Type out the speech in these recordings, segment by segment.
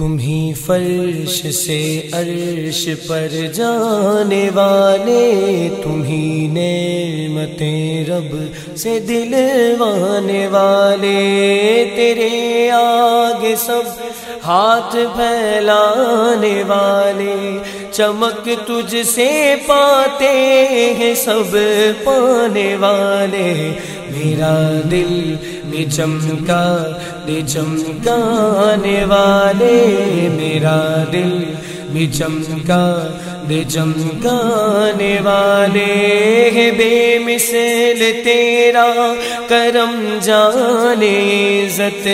تمہیں فرش سے عرش پر جانے والے تمہیں نعمتیں رب سے دلوانے والے۔ تیرے آگے سب ہاتھ پھیلانے والے چمک تجھ سے پاتے ہیں سب پانے والے۔ میرا دل بھی چمکا، دے چمکانے والے۔ میرا دل بھی چمکا دے چمکانے والے بے مثل تیرا کرم جانے عزت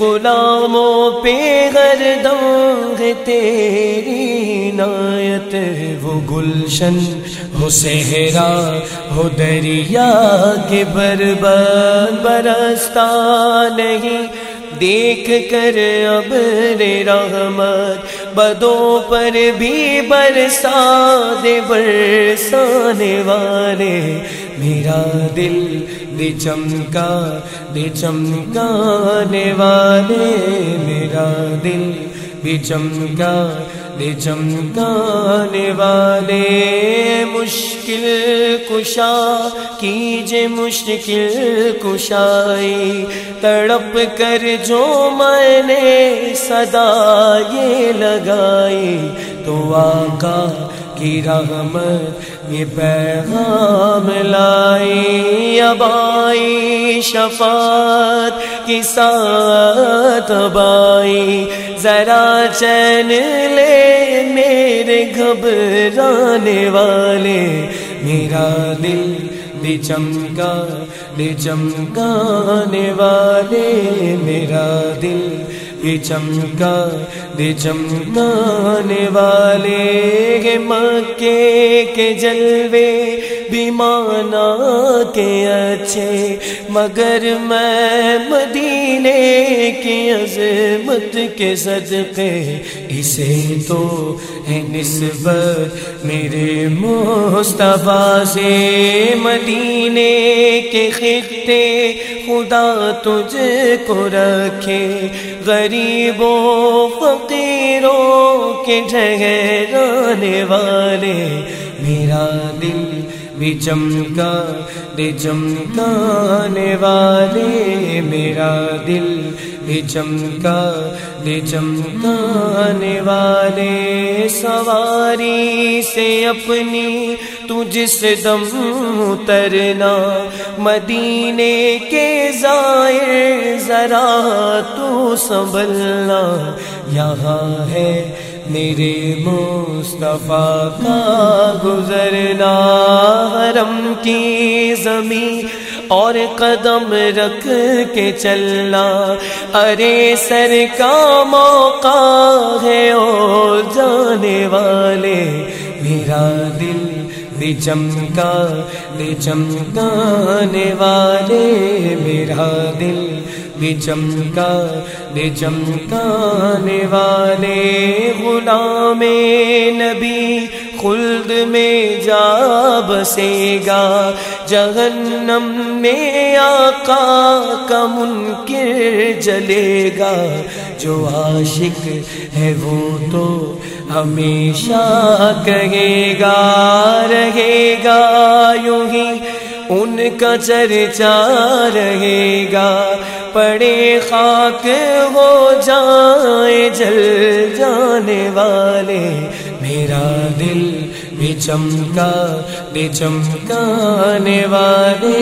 غلاموں پہ گردوں ہے تیری نایت وہ گلشن ہو صحرا ہو دریا کے برباد برستا نہیں دیکھ کر اب رحمت بدوں پر بھی برسا دے برسانے والے۔ میرا دل دے چمکا، دے چمکانے والے۔ میرا دل بھی چمکا چمکانے والے مشکل کشا کیجے مشکل کشائی۔ تڑپ کر جو میں نے صدا یہ لگائی۔ تو آقا کی رحمت یہ پیغام لائی، اب آئی، شفاعت کی ساتھ بائی ذرا چین لے میرے گھبرانے والے۔ میرا دل دے چمکا، دے چمکانے والے۔ میرا دل دے چمکا دے چمکانے والے مکے کے جلوے بیمانا کے اچھے۔ مگر میں مدینے کی عظمت کے صدقے، اسے تو ہے نسبت میرے مصطفیٰ سے۔ مدینے کے خطے، خدا تجھ کو رکھے۔ غریبوں، فقیروں کے ٹھہرانے والے۔ میرا دل بھی چمکا دے چمکانے والے۔ میرا دل بھی چمکا دے چمکانے والے۔ سواری سے اپنی تو جس دم اترنا مدینے کے ظاہر ذرا تو سنبھلنا۔ یہاں ہے میرے مصطفیٰ کا گزرنا۔ حرم کی زمین اور قدم رکھ کے چلنا۔ ارے سر کا موقع ہے او جانے والے۔ میرا دل بھی چمکا بھی چمکانے والے میرا دل۔ بھی چمکا، دے چمکانے والے غلام نبی، خلد میں جا بسے گا جہنم میں آقا کا منکر جلے گا۔ جو عاشق ہے وہ تو ہمیشہ کہے گا، رہے گا، یوں ہی ان کا چرچا رہے گا۔ پڑے خاک ہو جائے جل جانے والے۔ میرا دل بھی چمکا دے چمکانے والے۔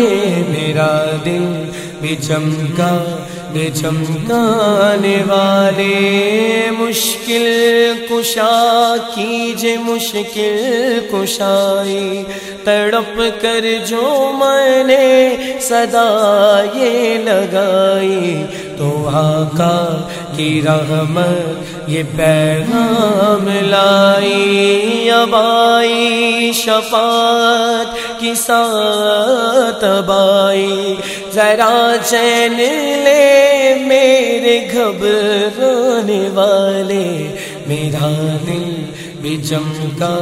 میرا دل بھی چمکا دے چمکانے والے۔ مشکل کشا کیجے مشکل کشائی۔ تڑپ کر جو میں نے صدا یہ لگائی۔ تو آقا کی رحمت، یہ پیغام لائی۔ اب آئی شفاعت کی ساتھ بائی ذرا چین لے میرے گھبرانے والے۔ میرا دل بھی چمکا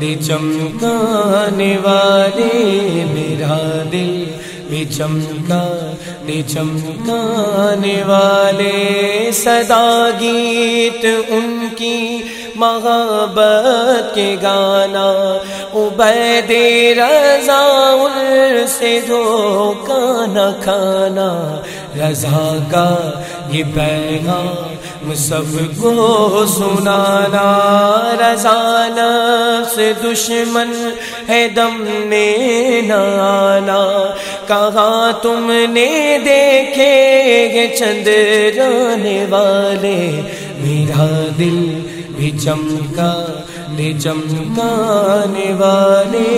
دے چمکانے والے میرا دل بھی چمکا چمکانے والے صدا گیت ان کی محبت کے گانا عبید رضا ان سے دھوکہ نہ کھانا رضا کا یہ پیغام سب کو سنانا رضان سے دشمن ہے دم میں نانا کہاں تم نے دیکھے گے چند جانے والے؟ میرا دل بھی چمکا لے چمکانے والے۔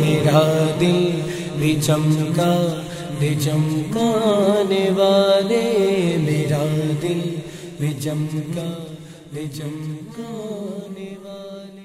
میرا دل بھی چمکا لے چمکانے والے۔ میرا دل چمکا لے چمکانے والا